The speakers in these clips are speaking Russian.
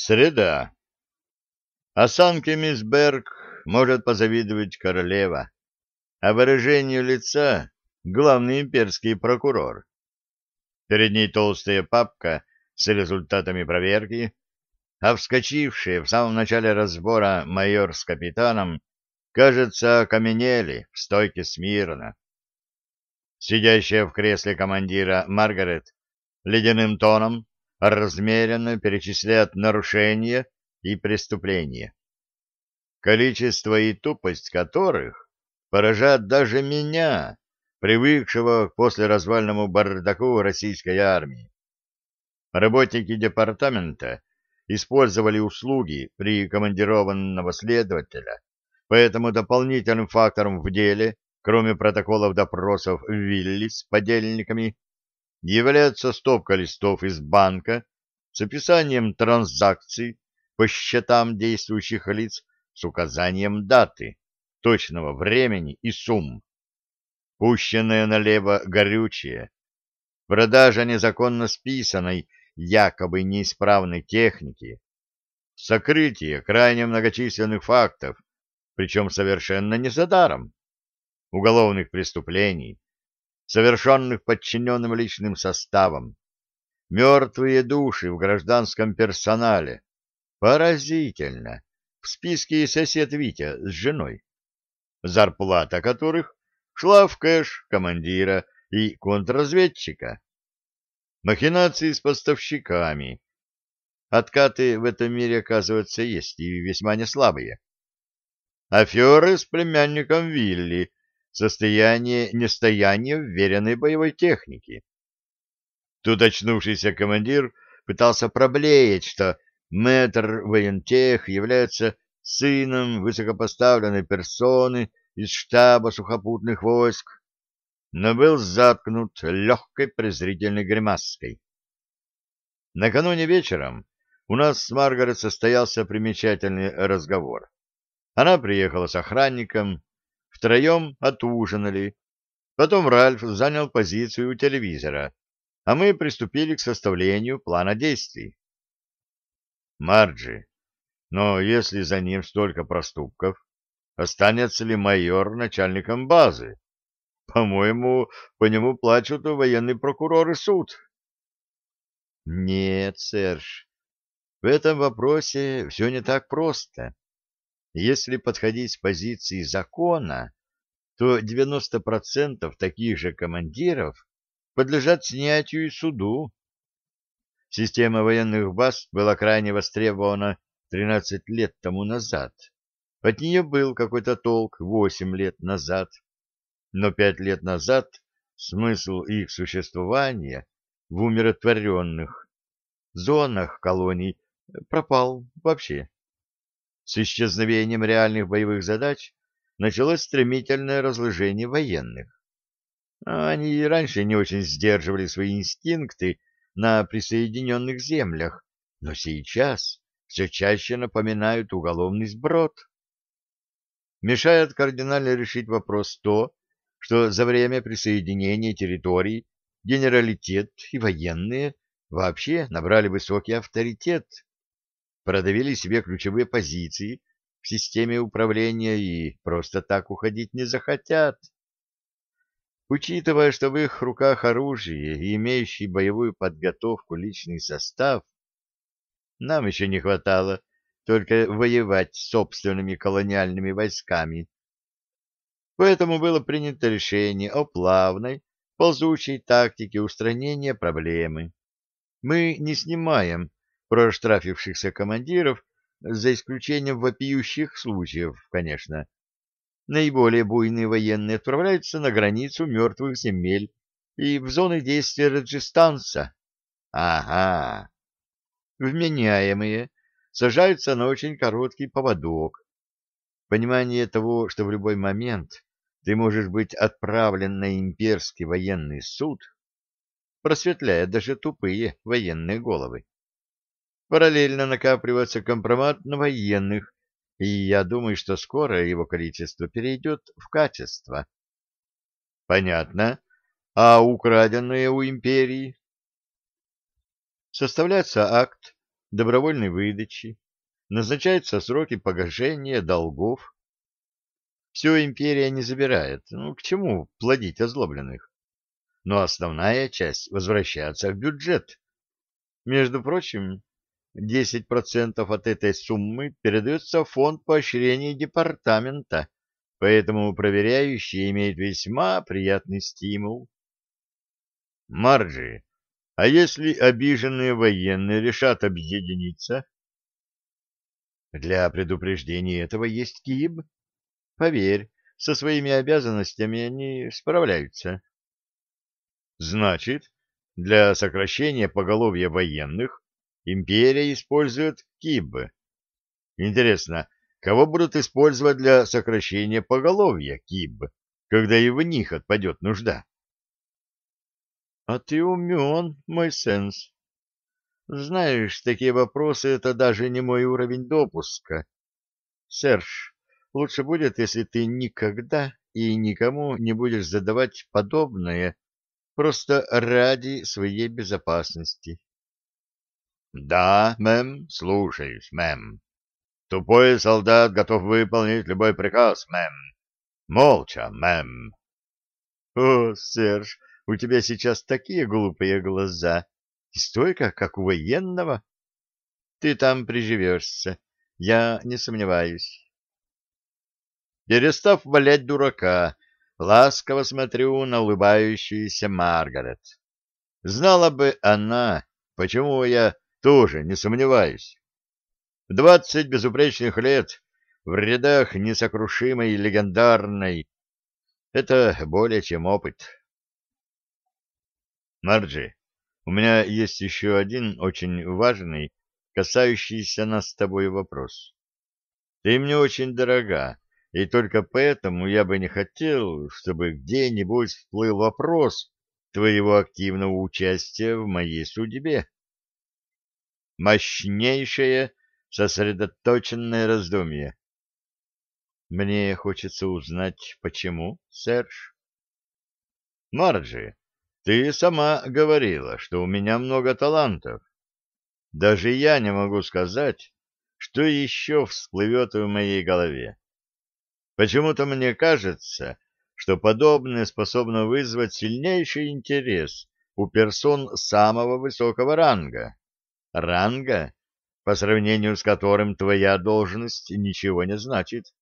Среда. Осанке мисс Берг может позавидовать королева, а выражению лица — главный имперский прокурор. Перед ней толстая папка с результатами проверки, а вскочившие в самом начале разбора майор с капитаном, кажется, окаменели в стойке смирно. Сидящая в кресле командира Маргарет ледяным тоном размеренно перечисляют нарушения и преступления, количество и тупость которых поражает даже меня, привыкшего к послеразвальному бардаку российской армии. Работники департамента использовали услуги прикомандированного следователя, поэтому дополнительным фактором в деле, кроме протоколов допросов Вилли с подельниками, является стопка листов из банка с описанием транзакций по счетам действующих лиц с указанием даты, точного времени и сумм. Пущенное налево горючее, продажа незаконно списанной, якобы неисправной техники, сокрытие крайне многочисленных фактов, причем совершенно не за даром, уголовных преступлений, совершенных подчиненным личным составом. Мертвые души в гражданском персонале. Поразительно. В списке и сосед Витя с женой, зарплата которых шла в кэш командира и контрразведчика. Махинации с поставщиками. Откаты в этом мире, оказывается, есть и весьма неслабые. Аферы с племянником Вилли, состояние нестояния уверенной боевой техники. Тут очнувшийся командир пытался проблеять, что мэтр воентех является сыном высокопоставленной персоны из штаба сухопутных войск, но был заткнут легкой презрительной гримаской. Накануне вечером у нас с Маргарет состоялся примечательный разговор. Она приехала с охранником, Втроем отужинали. Потом Ральф занял позицию у телевизора, а мы приступили к составлению плана действий. Марджи, но если за ним столько проступков, останется ли майор начальником базы? По-моему, по нему плачут военный прокурор и суд. Нет, Серж, в этом вопросе все не так просто. Если подходить с позиции закона, то 90% таких же командиров подлежат снятию и суду. Система военных баз была крайне востребована 13 лет тому назад. От нее был какой-то толк 8 лет назад. Но 5 лет назад смысл их существования в умиротворенных зонах колоний пропал вообще. С исчезновением реальных боевых задач началось стремительное разложение военных. А они и раньше не очень сдерживали свои инстинкты на присоединенных землях, но сейчас все чаще напоминают уголовный сброд. Мешает кардинально решить вопрос то, что за время присоединения территорий генералитет и военные вообще набрали высокий авторитет продавили себе ключевые позиции в системе управления и просто так уходить не захотят. Учитывая, что в их руках оружие и имеющий боевую подготовку личный состав, нам еще не хватало только воевать с собственными колониальными войсками. Поэтому было принято решение о плавной, ползучей тактике устранения проблемы. Мы не снимаем проштрафившихся командиров, за исключением вопиющих случаев, конечно. Наиболее буйные военные отправляются на границу мертвых земель и в зоны действия Раджистанца. Ага. Вменяемые сажаются на очень короткий поводок. Понимание того, что в любой момент ты можешь быть отправлен на имперский военный суд, просветляет даже тупые военные головы. Параллельно накапливается компромат на военных, и я думаю, что скоро его количество перейдет в качество. Понятно. А украденное у империи? Составляется акт добровольной выдачи, назначаются сроки погашения долгов. Все империя не забирает. Ну, к чему плодить озлобленных? Но основная часть возвращается в бюджет. Между прочим, 10% от этой суммы передается в фонд поощрения департамента, поэтому проверяющий имеет весьма приятный стимул. Марджи, а если обиженные военные решат объединиться? Для предупреждения этого есть КИБ. Поверь, со своими обязанностями они справляются. Значит, для сокращения поголовья военных Империя использует кибы. Интересно, кого будут использовать для сокращения поголовья киб, когда и в них отпадет нужда? — А ты умен, мой сенс. Знаешь, такие вопросы — это даже не мой уровень допуска. Серж, лучше будет, если ты никогда и никому не будешь задавать подобное просто ради своей безопасности. Да, мэм, слушаюсь, мэм. Тупой солдат готов выполнить любой приказ, мэм. Молча, мэм. О, Серж, у тебя сейчас такие глупые глаза. И стойка, как у военного. Ты там приживешься, я не сомневаюсь. Перестав валять дурака, ласково смотрю на улыбающуюся Маргарет. Знала бы она, почему я тоже не сомневаюсь. В двадцать безупречных лет в рядах несокрушимой и легендарной это более чем опыт. Марджи, у меня есть еще один очень важный, касающийся нас с тобой вопрос. Ты мне очень дорога, и только поэтому я бы не хотел, чтобы где-нибудь всплыл вопрос твоего активного участия в моей судьбе мощнейшее сосредоточенное раздумье. Мне хочется узнать, почему, Серж? Марджи, ты сама говорила, что у меня много талантов. Даже я не могу сказать, что еще всплывет в моей голове. Почему-то мне кажется, что подобное способно вызвать сильнейший интерес у персон самого высокого ранга ранга, по сравнению с которым твоя должность ничего не значит.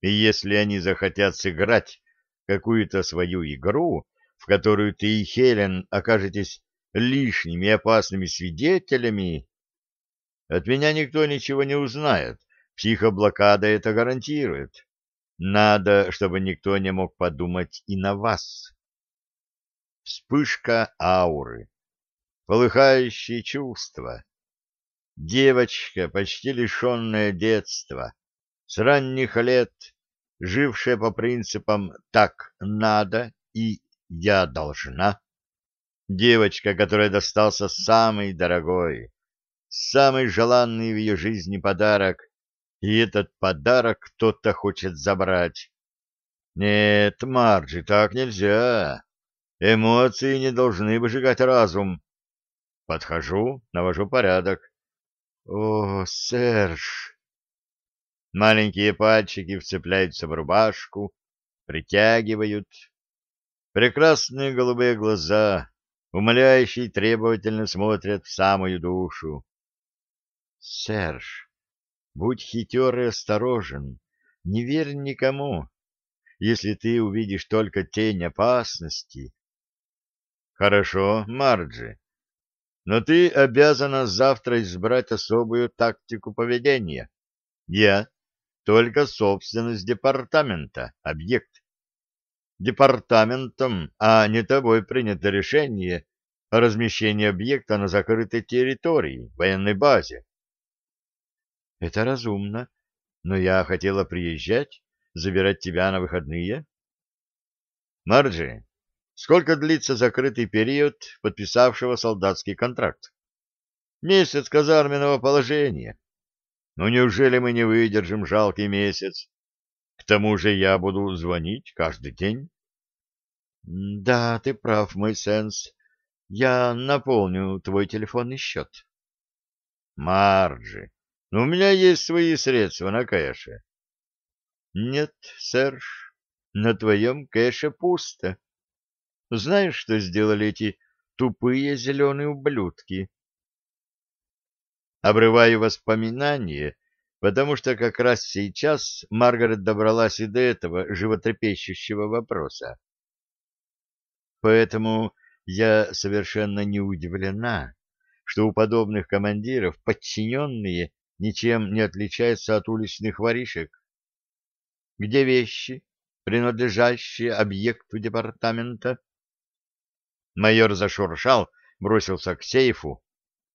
И если они захотят сыграть какую-то свою игру, в которую ты и Хелен окажетесь лишними и опасными свидетелями, от меня никто ничего не узнает, психоблокада это гарантирует. Надо, чтобы никто не мог подумать и на вас. Вспышка ауры полыхающие чувства. Девочка, почти лишенная детства, с ранних лет жившая по принципам «так надо» и «я должна». Девочка, которой достался самый дорогой, самый желанный в ее жизни подарок, и этот подарок кто-то хочет забрать. Нет, Марджи, так нельзя. Эмоции не должны выжигать разум. Подхожу, навожу порядок. О, Серж! Маленькие пальчики вцепляются в рубашку, притягивают. Прекрасные голубые глаза, умоляющие требовательно смотрят в самую душу. Серж, будь хитер и осторожен, не верь никому, если ты увидишь только тень опасности. Хорошо, Марджи, но ты обязана завтра избрать особую тактику поведения. Я только собственность департамента, объект. Департаментом, а не тобой принято решение о размещении объекта на закрытой территории, военной базе. Это разумно, но я хотела приезжать, забирать тебя на выходные. Марджи, Сколько длится закрытый период подписавшего солдатский контракт? Месяц казарменного положения. Ну неужели мы не выдержим жалкий месяц? К тому же я буду звонить каждый день. Да, ты прав, мой сенс. Я наполню твой телефонный счет. Марджи, но у меня есть свои средства на кэше. Нет, Серж, на твоем кэше пусто. Знаешь, что сделали эти тупые зеленые ублюдки? Обрываю воспоминания, потому что как раз сейчас Маргарет добралась и до этого животрепещущего вопроса. Поэтому я совершенно не удивлена, что у подобных командиров подчиненные ничем не отличаются от уличных воришек. Где вещи, принадлежащие объекту департамента? Майор зашуршал, бросился к сейфу.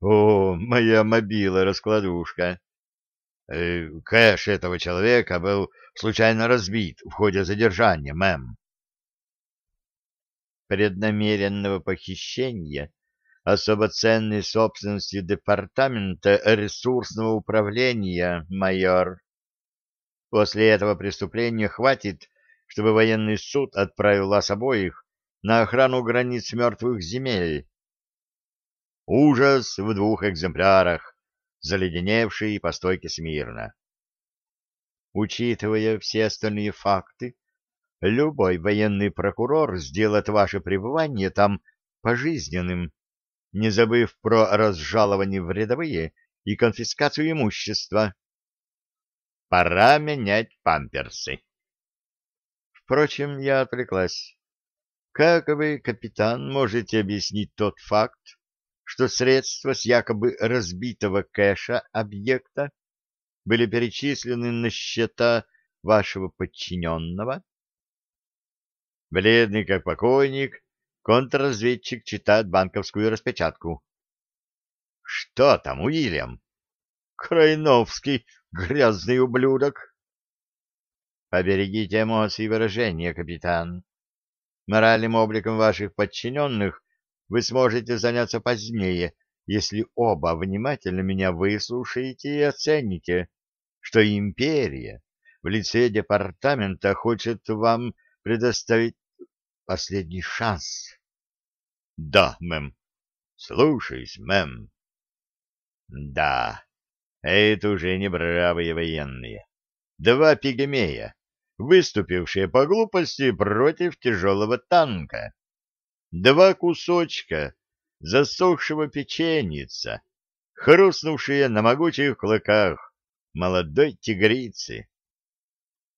О, моя мобила-раскладушка! Э, кэш этого человека был случайно разбит в ходе задержания, мэм. Преднамеренного похищения особо ценной собственности департамента ресурсного управления, майор. После этого преступления хватит, чтобы военный суд отправил вас обоих на охрану границ мертвых земель. Ужас в двух экземплярах, заледеневший по стойке смирно. Учитывая все остальные факты, любой военный прокурор сделает ваше пребывание там пожизненным, не забыв про разжалование в рядовые и конфискацию имущества. Пора менять памперсы. Впрочем, я отвлеклась. Как вы, капитан, можете объяснить тот факт, что средства с якобы разбитого кэша объекта были перечислены на счета вашего подчиненного? Бледный как покойник, контрразведчик читает банковскую распечатку. — Что там, Уильям? — Крайновский, грязный ублюдок. — Поберегите эмоции и выражения, капитан. Моральным обликом ваших подчиненных вы сможете заняться позднее, если оба внимательно меня выслушаете и оцените, что империя в лице департамента хочет вам предоставить последний шанс. — Да, мэм. — Слушаюсь, мэм. — Да, это уже не бравые военные. Два пигмея, выступившие по глупости против тяжелого танка. Два кусочка засохшего печеница, хрустнувшие на могучих клыках молодой тигрицы.